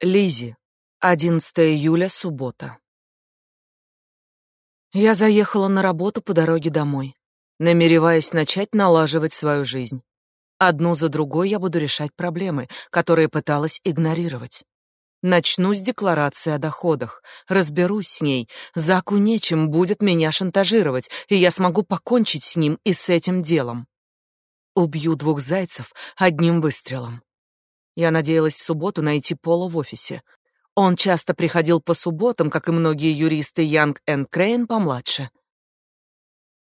Лизи. 11 июля, суббота. Я заехала на работу по дороге домой, намереваясь начать налаживать свою жизнь. Одну за другой я буду решать проблемы, которые пыталась игнорировать. Начну с декларации о доходах, разберусь с ней. Заку нечем будет меня шантажировать, и я смогу покончить с ним и с этим делом. Убью двух зайцев одним выстрелом. Я надеялась в субботу найти Пола в офисе. Он часто приходил по субботам, как и многие юристы Янг энд Крейн помладше.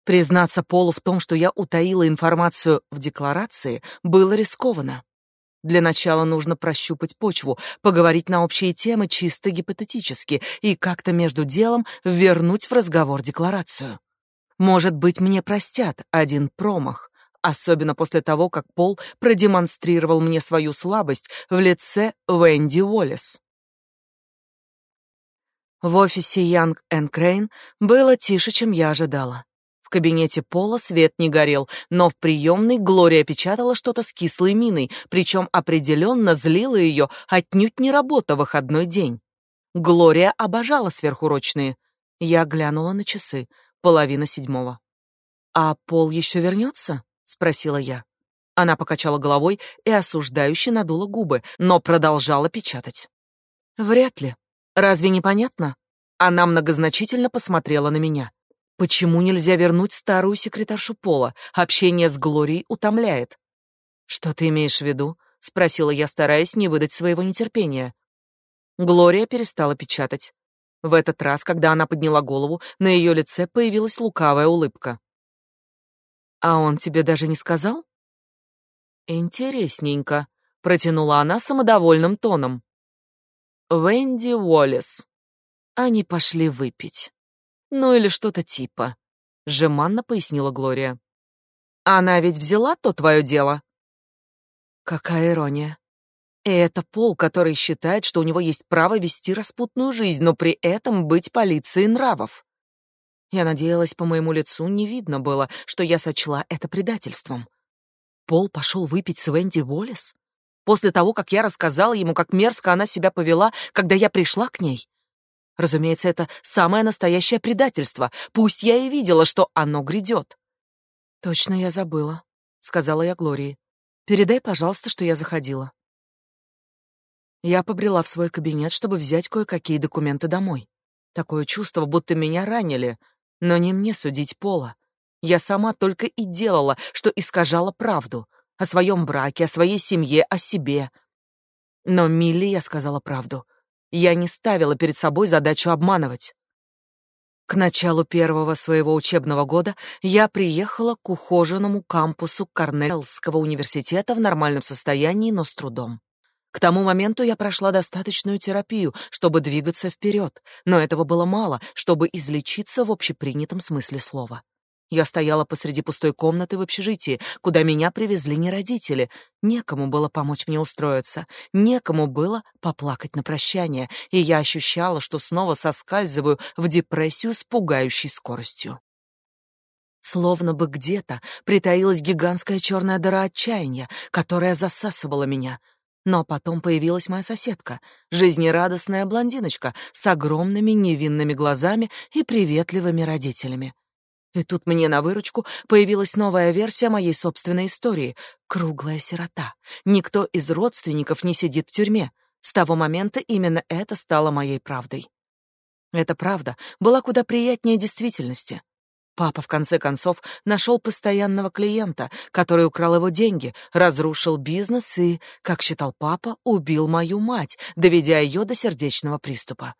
Признаться Полу в том, что я утаила информацию в декларации, было рискованно. Для начала нужно прощупать почву, поговорить на общие темы чисто гипотетически и как-то между делом вернуть в разговор декларацию. Может быть, мне простят один промах, особенно после того, как Пол продемонстрировал мне свою слабость в лице Венди Уоллес. В офисе Янг энд Крейн было тише, чем я ожидала. В кабинете Пола свет не горел, но в приемной Глория печатала что-то с кислой миной, причем определенно злила ее отнюдь не работа выходной день. Глория обожала сверхурочные. Я глянула на часы. Половина седьмого. «А Пол еще вернется?» Спросила я. Она покачала головой и осуждающе надула губы, но продолжала печатать. Вряд ли. Разве не понятно? Она многозначительно посмотрела на меня. Почему нельзя вернуть старую секретаршу Пола? Общение с Глорией утомляет. Что ты имеешь в виду? спросила я, стараясь не выдать своего нетерпения. Глория перестала печатать. В этот раз, когда она подняла голову, на ее лице появилась лукавая улыбка. А он тебе даже не сказал? Интересненько, протянула она самодовольным тоном. Венди Уоллес. Они пошли выпить. Ну или что-то типа, жеманно пояснила Глория. Она ведь взяла то твое дело. Какая ирония. И это Пол, который считает, что у него есть право вести распутную жизнь, но при этом быть полицией нравов. Я надеялась, по моему лицу не видно было, что я сочла это предательством. Пол пошел выпить с Венди Уоллес? После того, как я рассказала ему, как мерзко она себя повела, когда я пришла к ней? Разумеется, это самое настоящее предательство, пусть я и видела, что оно грядет. «Точно я забыла», — сказала я Глории. «Передай, пожалуйста, что я заходила». Я побрела в свой кабинет, чтобы взять кое-какие документы домой. Такое чувство, будто меня ранили, но не мне судить Пола. Я сама только и делала, что искажала правду о своем браке, о своей семье, о себе. Но Милли я сказала правду. Я не ставила перед собой задачу обманывать. К началу первого своего учебного года я приехала к ухоженному кампусу Корнеллского университета в нормальном состоянии, но с трудом. К тому моменту я прошла достаточную терапию, чтобы двигаться вперед, но этого было мало, чтобы излечиться в общепринятом смысле слова. Я стояла посреди пустой комнаты в общежитии, куда меня привезли не родители. Некому было помочь мне устроиться, некому было поплакать на прощание, и я ощущала, что снова соскальзываю в депрессию с пугающей скоростью. Словно бы где-то притаилась гигантская черная дыра отчаяния, которая засасывала меня — но потом появилась моя соседка, жизнерадостная блондиночка с огромными невинными глазами и приветливыми родителями. И тут мне на выручку появилась новая версия моей собственной истории — круглая сирота. Никто из родственников не сидит в тюрьме. С того момента именно это стало моей правдой. Эта правда была куда приятнее действительности. Папа, в конце концов, нашел постоянного клиента, который украл его деньги, разрушил бизнес и, как считал папа, убил мою мать, доведя ее до сердечного приступа.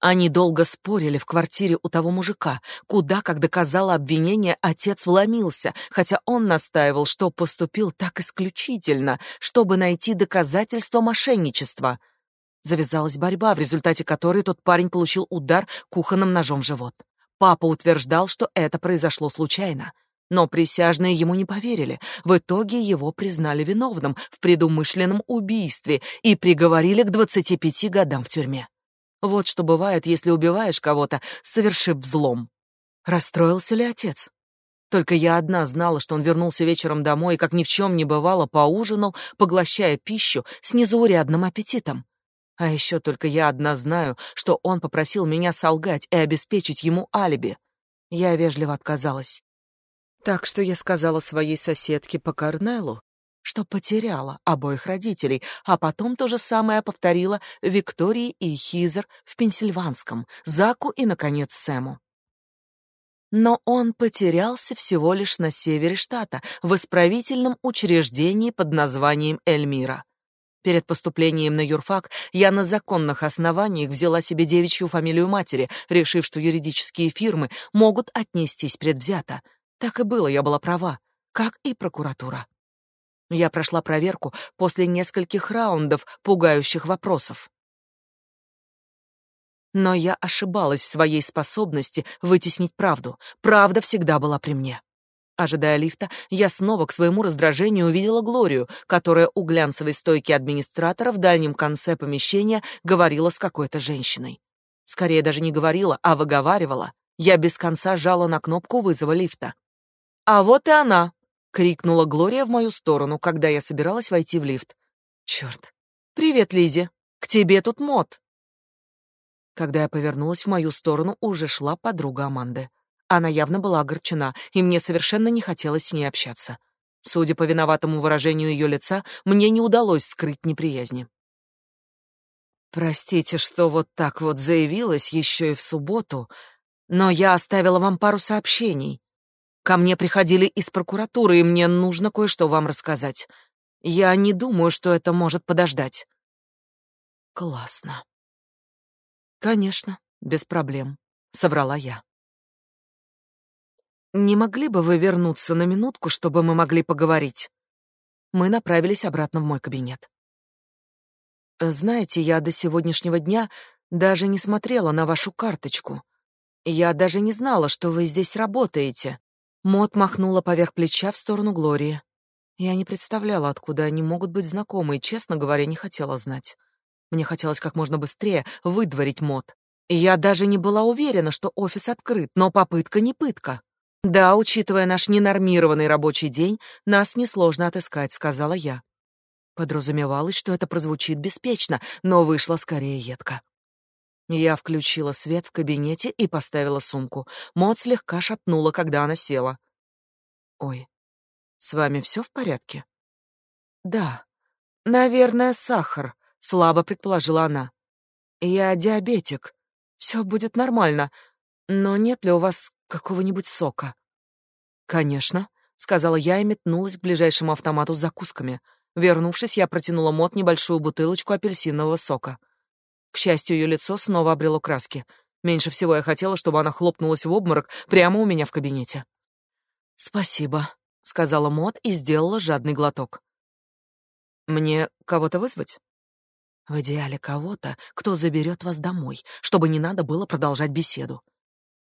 Они долго спорили в квартире у того мужика, куда, как доказало обвинение, отец вломился, хотя он настаивал, что поступил так исключительно, чтобы найти доказательства мошенничества. Завязалась борьба, в результате которой тот парень получил удар кухонным ножом в живот. Папа утверждал, что это произошло случайно. Но присяжные ему не поверили. В итоге его признали виновным в предумышленном убийстве и приговорили к 25 годам в тюрьме. Вот что бывает, если убиваешь кого-то, совершив взлом. Расстроился ли отец? Только я одна знала, что он вернулся вечером домой и, как ни в чем не бывало, поужинал, поглощая пищу с незаурядным аппетитом. А еще только я одна знаю, что он попросил меня солгать и обеспечить ему алиби. Я вежливо отказалась. Так что я сказала своей соседке по Корнелу, что потеряла обоих родителей, а потом то же самое повторила Виктории и Хизер в Пенсильванском, Заку и, наконец, Сэму. Но он потерялся всего лишь на севере штата, в исправительном учреждении под названием Эльмира. Перед поступлением на юрфак я на законных основаниях взяла себе девичью фамилию матери, решив, что юридические фирмы могут отнестись предвзято. Так и было, я была права, как и прокуратура. Я прошла проверку после нескольких раундов пугающих вопросов. Но я ошибалась в своей способности вытеснить правду. Правда всегда была при мне. Ожидая лифта, я снова к своему раздражению увидела Глорию, которая у глянцевой стойки администратора в дальнем конце помещения говорила с какой-то женщиной. Скорее даже не говорила, а выговаривала. Я без конца жала на кнопку вызова лифта. «А вот и она!» — крикнула Глория в мою сторону, когда я собиралась войти в лифт. «Черт! Привет, Лизи! К тебе тут мод!» Когда я повернулась в мою сторону, уже шла подруга Аманды. Она явно была огорчена, и мне совершенно не хотелось с ней общаться. Судя по виноватому выражению ее лица, мне не удалось скрыть неприязни. Простите, что вот так вот заявилась еще и в субботу, но я оставила вам пару сообщений. Ко мне приходили из прокуратуры, и мне нужно кое-что вам рассказать. Я не думаю, что это может подождать. Классно. Конечно, без проблем, соврала я. Не могли бы вы вернуться на минутку, чтобы мы могли поговорить? Мы направились обратно в мой кабинет. Знаете, я до сегодняшнего дня даже не смотрела на вашу карточку. Я даже не знала, что вы здесь работаете. Мот махнула поверх плеча в сторону Глории. Я не представляла, откуда они могут быть знакомы, и, честно говоря, не хотела знать. Мне хотелось как можно быстрее выдворить Мот. Я даже не была уверена, что офис открыт, но попытка не пытка. Да, учитывая наш ненормированный рабочий день, нас несложно отыскать, сказала я. Подразумевалось, что это прозвучит беспечно, но вышло скорее едко. Я включила свет в кабинете и поставила сумку. Мот слегка шатнула, когда она села. Ой. С вами все в порядке? Да. Наверное, сахар, слабо предположила она. Я диабетик. Все будет нормально. Но нет ли у вас какого-нибудь сока? Конечно, сказала я и метнулась к ближайшему автомату с закусками. Вернувшись, я протянула Мот небольшую бутылочку апельсинового сока. К счастью, ее лицо снова обрело краски. Меньше всего я хотела, чтобы она хлопнулась в обморок прямо у меня в кабинете. «Спасибо», — сказала Мот и сделала жадный глоток. «Мне кого-то вызвать?» В идеале кого-то, кто заберет вас домой, чтобы не надо было продолжать беседу.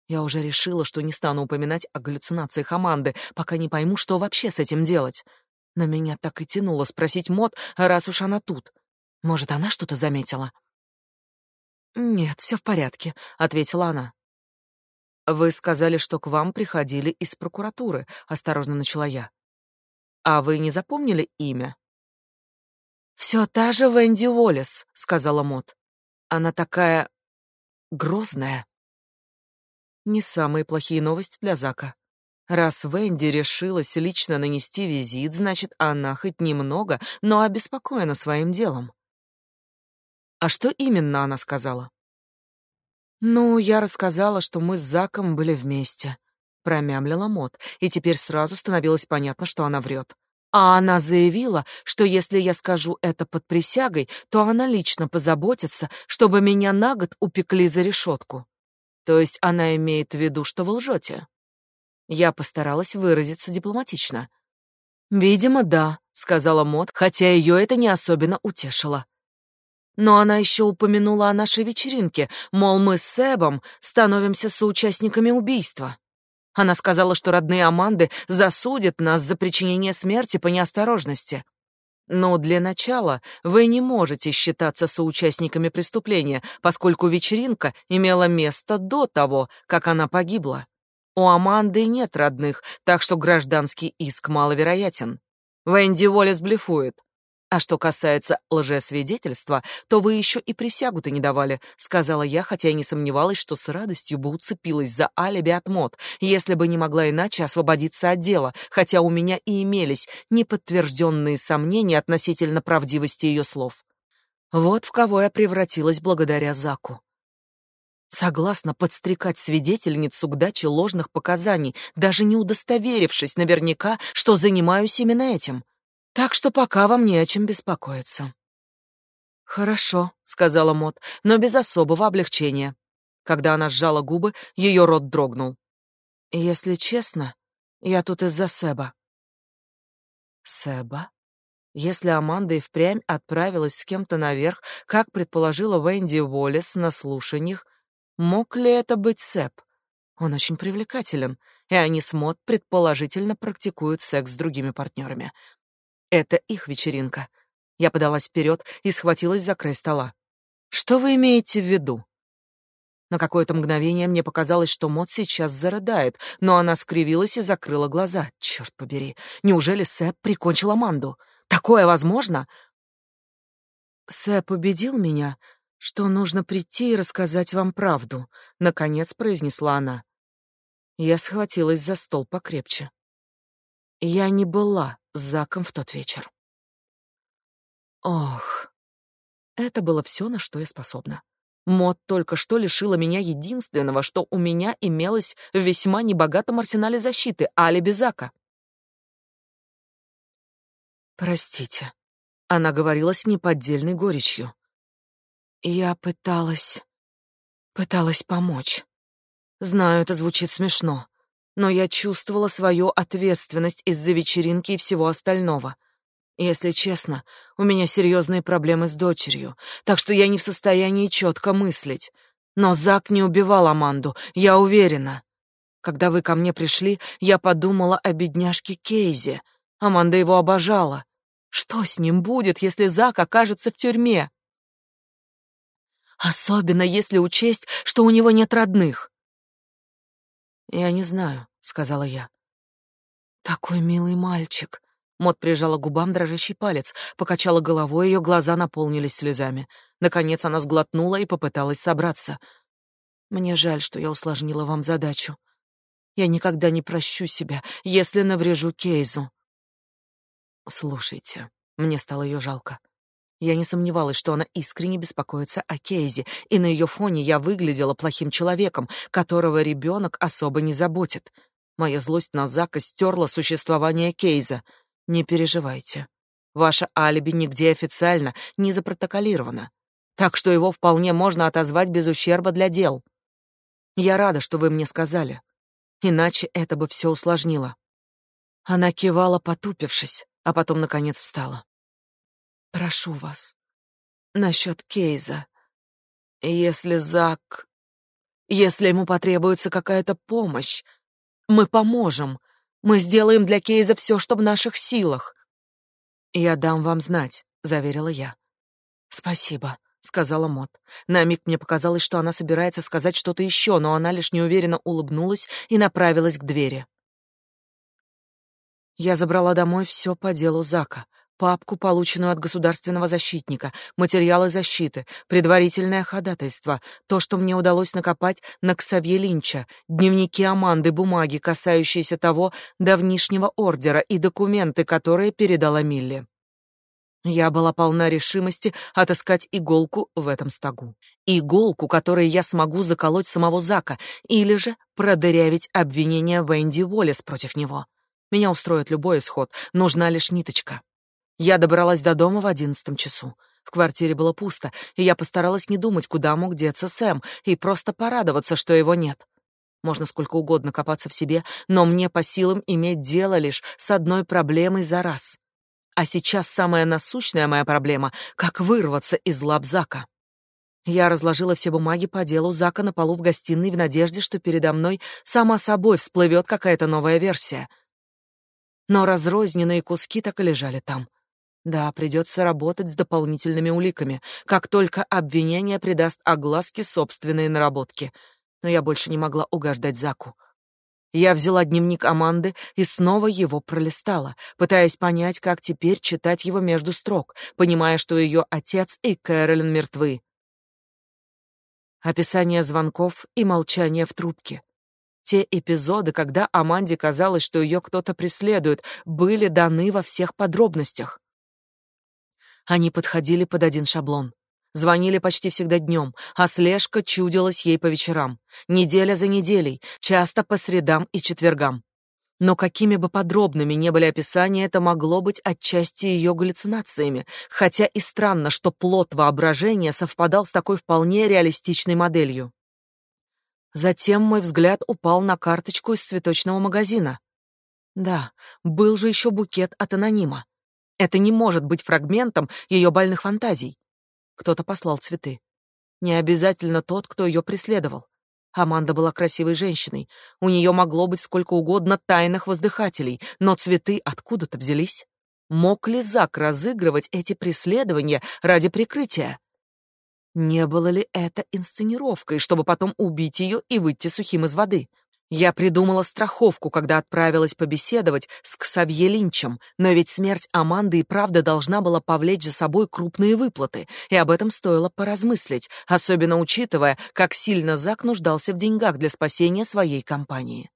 Я уже решила, что не стану упоминать о галлюцинациях Аманды, пока не пойму, что вообще с этим делать. Но меня так и тянуло спросить Мод, раз уж она тут. Может, она что-то заметила? «Нет, все в порядке», — ответила она. «Вы сказали, что к вам приходили из прокуратуры», — осторожно начала я. «А вы не запомнили имя?» «Все та же Венди Уоллес», — сказала Мот. «Она такая... грозная». Не самые плохие новости для Зака. Раз Венди решилась лично нанести визит, значит, она хоть немного, но обеспокоена своим делом. А что именно она сказала? Ну, я рассказала, что мы с Заком были вместе, промямлила Мот, и теперь сразу становилось понятно, что она врет. А она заявила, что если я скажу это под присягой, то она лично позаботится, чтобы меня на год упекли за решетку. То есть она имеет в виду, что вы лжете? Я постаралась выразиться дипломатично. Видимо, да, сказала Мот, хотя ее это не особенно утешило. Но она еще упомянула о нашей вечеринке, мол, мы с Себом становимся соучастниками убийства. Она сказала, что родные Аманды засудят нас за причинение смерти по неосторожности. Но для начала вы не можете считаться соучастниками преступления, поскольку вечеринка имела место до того, как она погибла. У Аманды нет родных, так что гражданский иск маловероятен. Венди Уоллес блефует. А что касается лжесвидетельства, то вы еще и присягу-то не давали, сказала я, хотя и не сомневалась, что с радостью бы уцепилась за алиби от мод, если бы не могла иначе освободиться от дела, хотя у меня и имелись неподтвержденные сомнения относительно правдивости ее слов. Вот в кого я превратилась благодаря Заку. Согласна подстрекать свидетельницу к даче ложных показаний, даже не удостоверившись наверняка, что занимаюсь именно этим. Так что пока вам не о чем беспокоиться. Хорошо, сказала Мот, но без особого облегчения. Когда она сжала губы, ее рот дрогнул. Если честно, я тут из-за Себа. Себа? Если Аманда и впрямь отправилась с кем-то наверх, как предположила Венди Уоллес на слушаниях, мог ли это быть Себ? Он очень привлекателен, и они с Мот предположительно практикуют секс с другими партнерами. Это их вечеринка. Я подалась вперед и схватилась за край стола. Что вы имеете в виду? На какое-то мгновение мне показалось, что Мот сейчас зарыдает, но она скривилась и закрыла глаза. Черт побери, неужели Сэп прикончил Аманду? Такое возможно? Сэп убедил меня, что нужно прийти и рассказать вам правду, наконец произнесла она. Я схватилась за стол покрепче. Я не была с Заком в тот вечер. Ох, это было все, на что я способна. Мод только что лишила меня единственного, что у меня имелось в весьма небогатом арсенале защиты — алиби Зака. «Простите», — она говорила с неподдельной горечью. «Я пыталась... пыталась помочь. Знаю, это звучит смешно, но я чувствовала свою ответственность из-за вечеринки и всего остального. Если честно, у меня серьезные проблемы с дочерью, так что я не в состоянии четко мыслить. Но Зак не убивал Аманду, я уверена. Когда вы ко мне пришли, я подумала о бедняжке Кейзе. Аманда его обожала. Что с ним будет, если Зак окажется в тюрьме? Особенно если учесть, что у него нет родных. «Я не знаю», — сказала я. «Такой милый мальчик». Мот прижала губам дрожащий палец, покачала головой, ее глаза наполнились слезами. Наконец она сглотнула и попыталась собраться. «Мне жаль, что я усложнила вам задачу. Я никогда не прощу себя, если наврежу Кейзу». «Слушайте, мне стало ее жалко. Я не сомневалась, что она искренне беспокоится о Кейзе, и на ее фоне я выглядела плохим человеком, которого ребенок особо не заботит. Моя злость на Зака стерла существование Кейза. Не переживайте. Ваше алиби нигде официально не запротоколировано, так что его вполне можно отозвать без ущерба для дел. Я рада, что вы мне сказали. Иначе это бы все усложнило. Она кивала, потупившись, а потом наконец встала. Прошу вас. Насчет Кейза. Если Зак... Если ему потребуется какая-то помощь, мы поможем. Мы сделаем для Кейза все, что в наших силах. Я дам вам знать, заверила я. Спасибо, сказала Мот. На миг мне показалось, что она собирается сказать что-то еще, но она лишь неуверенно улыбнулась и направилась к двери. Я забрала домой все по делу Зака, папку, полученную от государственного защитника, материалы защиты, предварительное ходатайство, то, что мне удалось накопать на Ксавье Линча, дневники Аманды, бумаги, касающиеся того давнишнего ордера и документы, которые передала Милли. Я была полна решимости отыскать иголку в этом стогу. Иголку, которой я смогу заколоть самого Зака, или же продырявить обвинение Венди Уоллес против него. Меня устроит любой исход, нужна лишь ниточка. Я добралась до дома в одиннадцатом часу. В квартире было пусто, и я постаралась не думать, куда мог деться Сэм, и просто порадоваться, что его нет. Можно сколько угодно копаться в себе, но мне по силам иметь дело лишь с одной проблемой за раз. А сейчас самая насущная моя проблема — как вырваться из лап Зака. Я разложила все бумаги по делу Зака на полу в гостиной в надежде, что передо мной сама собой всплывет какая-то новая версия. Но разрозненные куски так и лежали там. Да, придется работать с дополнительными уликами, как только обвинение придаст огласке собственные наработки. Но я больше не могла угождать Заку. Я взяла дневник Аманды и снова его пролистала, пытаясь понять, как теперь читать его между строк, понимая, что ее отец и Кэролин мертвы. Описание звонков и молчание в трубке. Те эпизоды, когда Аманде казалось, что ее кто-то преследует, были даны во всех подробностях. Они подходили под один шаблон. Звонили почти всегда днем, а слежка чудилась ей по вечерам, неделя за неделей, часто по средам и четвергам. Но какими бы подробными ни были описания, это могло быть отчасти ее галлюцинациями, хотя и странно, что плод воображения совпадал с такой вполне реалистичной моделью. Затем мой взгляд упал на карточку из цветочного магазина. Да, был же еще букет от анонима. Это не может быть фрагментом ее больных фантазий. Кто-то послал цветы. Не обязательно тот, кто ее преследовал. Аманда была красивой женщиной. У нее могло быть сколько угодно тайных воздыхателей, но цветы откуда-то взялись. Мог ли Зак разыгрывать эти преследования ради прикрытия? Не было ли это инсценировкой, чтобы потом убить ее и выйти сухим из воды? Я придумала страховку, когда отправилась побеседовать с Ксавье Линчем, но ведь смерть Аманды и правда должна была повлечь за собой крупные выплаты, и об этом стоило поразмыслить, особенно учитывая, как сильно Зак нуждался в деньгах для спасения своей компании.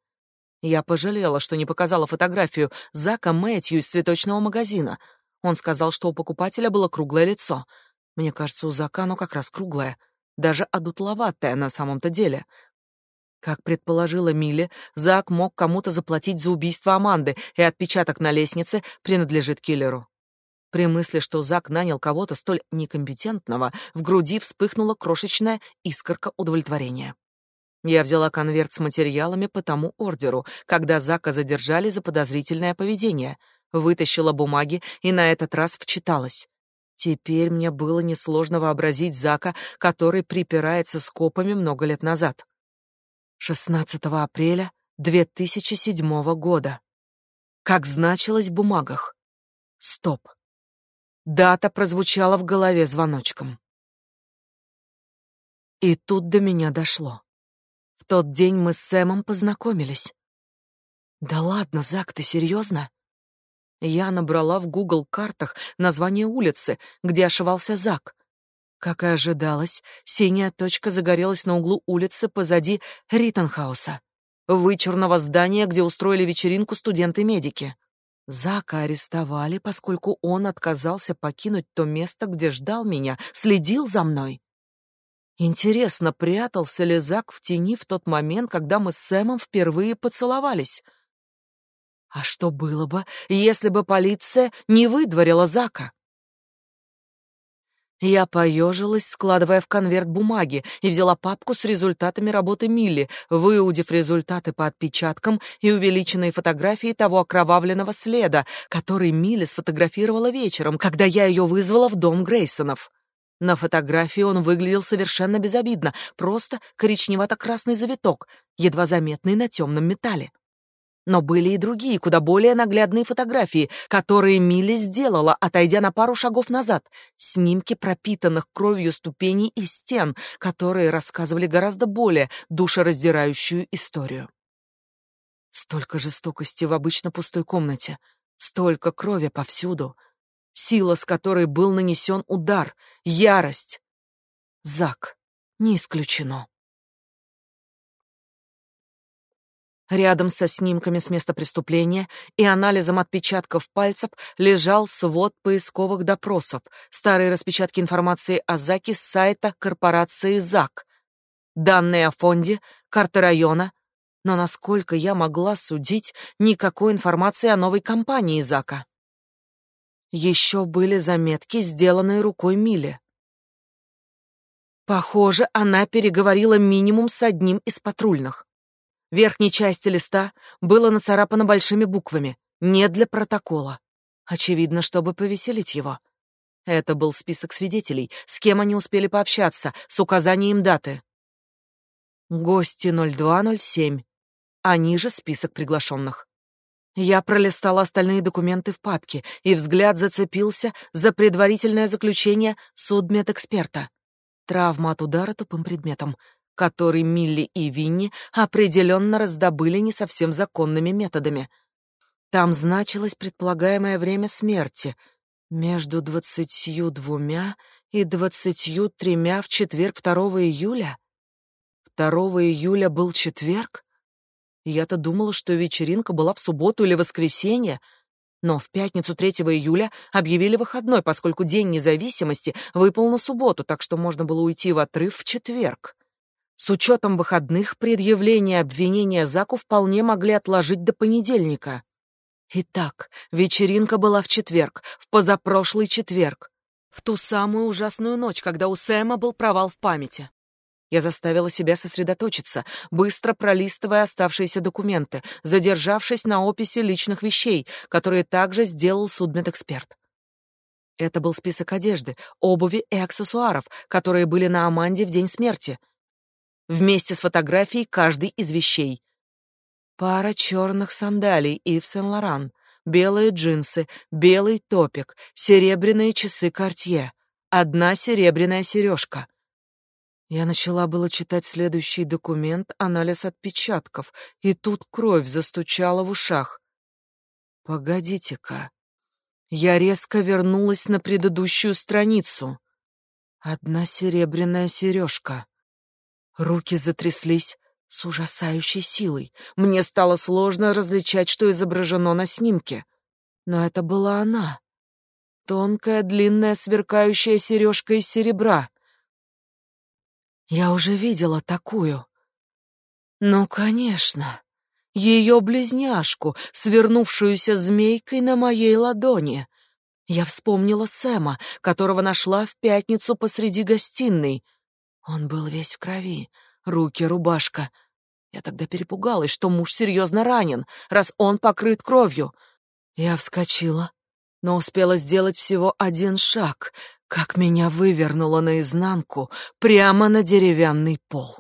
Я пожалела, что не показала фотографию Зака Мэтью из цветочного магазина. Он сказал, что у покупателя было круглое лицо. Мне кажется, у Зака оно как раз круглое, даже одутловатое на самом-то деле — как предположила Милли, Зак мог кому-то заплатить за убийство Аманды, и отпечаток на лестнице принадлежит киллеру. При мысли, что Зак нанял кого-то столь некомпетентного, в груди вспыхнула крошечная искорка удовлетворения. Я взяла конверт с материалами по тому ордеру, когда Зака задержали за подозрительное поведение, вытащила бумаги и на этот раз вчиталась. Теперь мне было несложно вообразить Зака, который припирается с копами много лет назад. 16 апреля 2007 года. Как значилось в бумагах. Стоп. Дата прозвучала в голове звоночком. И тут до меня дошло. В тот день мы с Сэмом познакомились. Да ладно, Зак, ты серьезно? Я набрала в Google картах название улицы, где ошивался Зак. Как и ожидалось, синяя точка загорелась на углу улицы позади Риттенхауса, вычурного здания, где устроили вечеринку студенты-медики. Зака арестовали, поскольку он отказался покинуть то место, где ждал меня, следил за мной. Интересно, прятался ли Зак в тени в тот момент, когда мы с Сэмом впервые поцеловались? А что было бы, если бы полиция не выдворила Зака? Я поежилась, складывая в конверт бумаги, и взяла папку с результатами работы Милли, выудив результаты по отпечаткам и увеличенные фотографии того окровавленного следа, который Милли сфотографировала вечером, когда я ее вызвала в дом Грейсонов. На фотографии он выглядел совершенно безобидно, просто коричневато-красный завиток, едва заметный на темном металле. Но были и другие, куда более наглядные фотографии, которые Милли сделала, отойдя на пару шагов назад. Снимки пропитанных кровью ступеней и стен, которые рассказывали гораздо более душераздирающую историю. Столько жестокости в обычно пустой комнате, столько крови повсюду, сила, с которой был нанесен удар, ярость. Зак, не исключено. Рядом со снимками с места преступления и анализом отпечатков пальцев лежал свод поисковых допросов, старые распечатки информации о Заке с сайта корпорации ЗАК, данные о фонде, карта района, но насколько я могла судить, никакой информации о новой компании Зака. Еще были заметки, сделанные рукой Мили. Похоже, она переговорила минимум с одним из патрульных верхней части листа было нацарапано большими буквами «Не для протокола». Очевидно, чтобы повеселить его. Это был список свидетелей, с кем они успели пообщаться, с указанием даты. Гости 0207, а ниже список приглашенных. Я пролистала остальные документы в папке, и взгляд зацепился за предварительное заключение судмедэксперта. Травма от удара тупым предметом, который Милли и Винни определенно раздобыли не совсем законными методами. Там значилось предполагаемое время смерти — между двадцатью двумя и двадцатью тремя в четверг 2 июля. 2 июля был четверг? Я-то думала, что вечеринка была в субботу или воскресенье, но в пятницу 3 июля объявили выходной, поскольку День независимости выпал на субботу, так что можно было уйти в отрыв в четверг. С учетом выходных предъявление обвинения Заку вполне могли отложить до понедельника. Итак, вечеринка была в четверг, в позапрошлый четверг, в ту самую ужасную ночь, когда у Сэма был провал в памяти. Я заставила себя сосредоточиться, быстро пролистывая оставшиеся документы, задержавшись на описи личных вещей, которые также сделал судмедэксперт. Это был список одежды, обуви и аксессуаров, которые были на Аманде в день смерти. Вместе с фотографией каждой из вещей. Пара черных сандалий Ив Сен-Лоран, белые джинсы, белый топик, серебряные часы Cartier, одна серебряная сережка — я начала было читать следующий документ, анализ отпечатков, и тут кровь застучала в ушах. Погодите-ка. Я резко вернулась на предыдущую страницу. Одна серебряная сережка. Руки затряслись с ужасающей силой. Мне стало сложно различать, что изображено на снимке. Но это была она. Тонкая, длинная, сверкающая сережка из серебра. Я уже видела такую. Ну, конечно. Ее близняшку, свернувшуюся змейкой на моей ладони. Я вспомнила Сэма, которого нашла в пятницу посреди гостиной. Он был весь в крови, руки, рубашка. Я тогда перепугалась, что муж серьезно ранен, раз он покрыт кровью. Я вскочила, но успела сделать всего один шаг, как меня вывернуло наизнанку прямо на деревянный пол.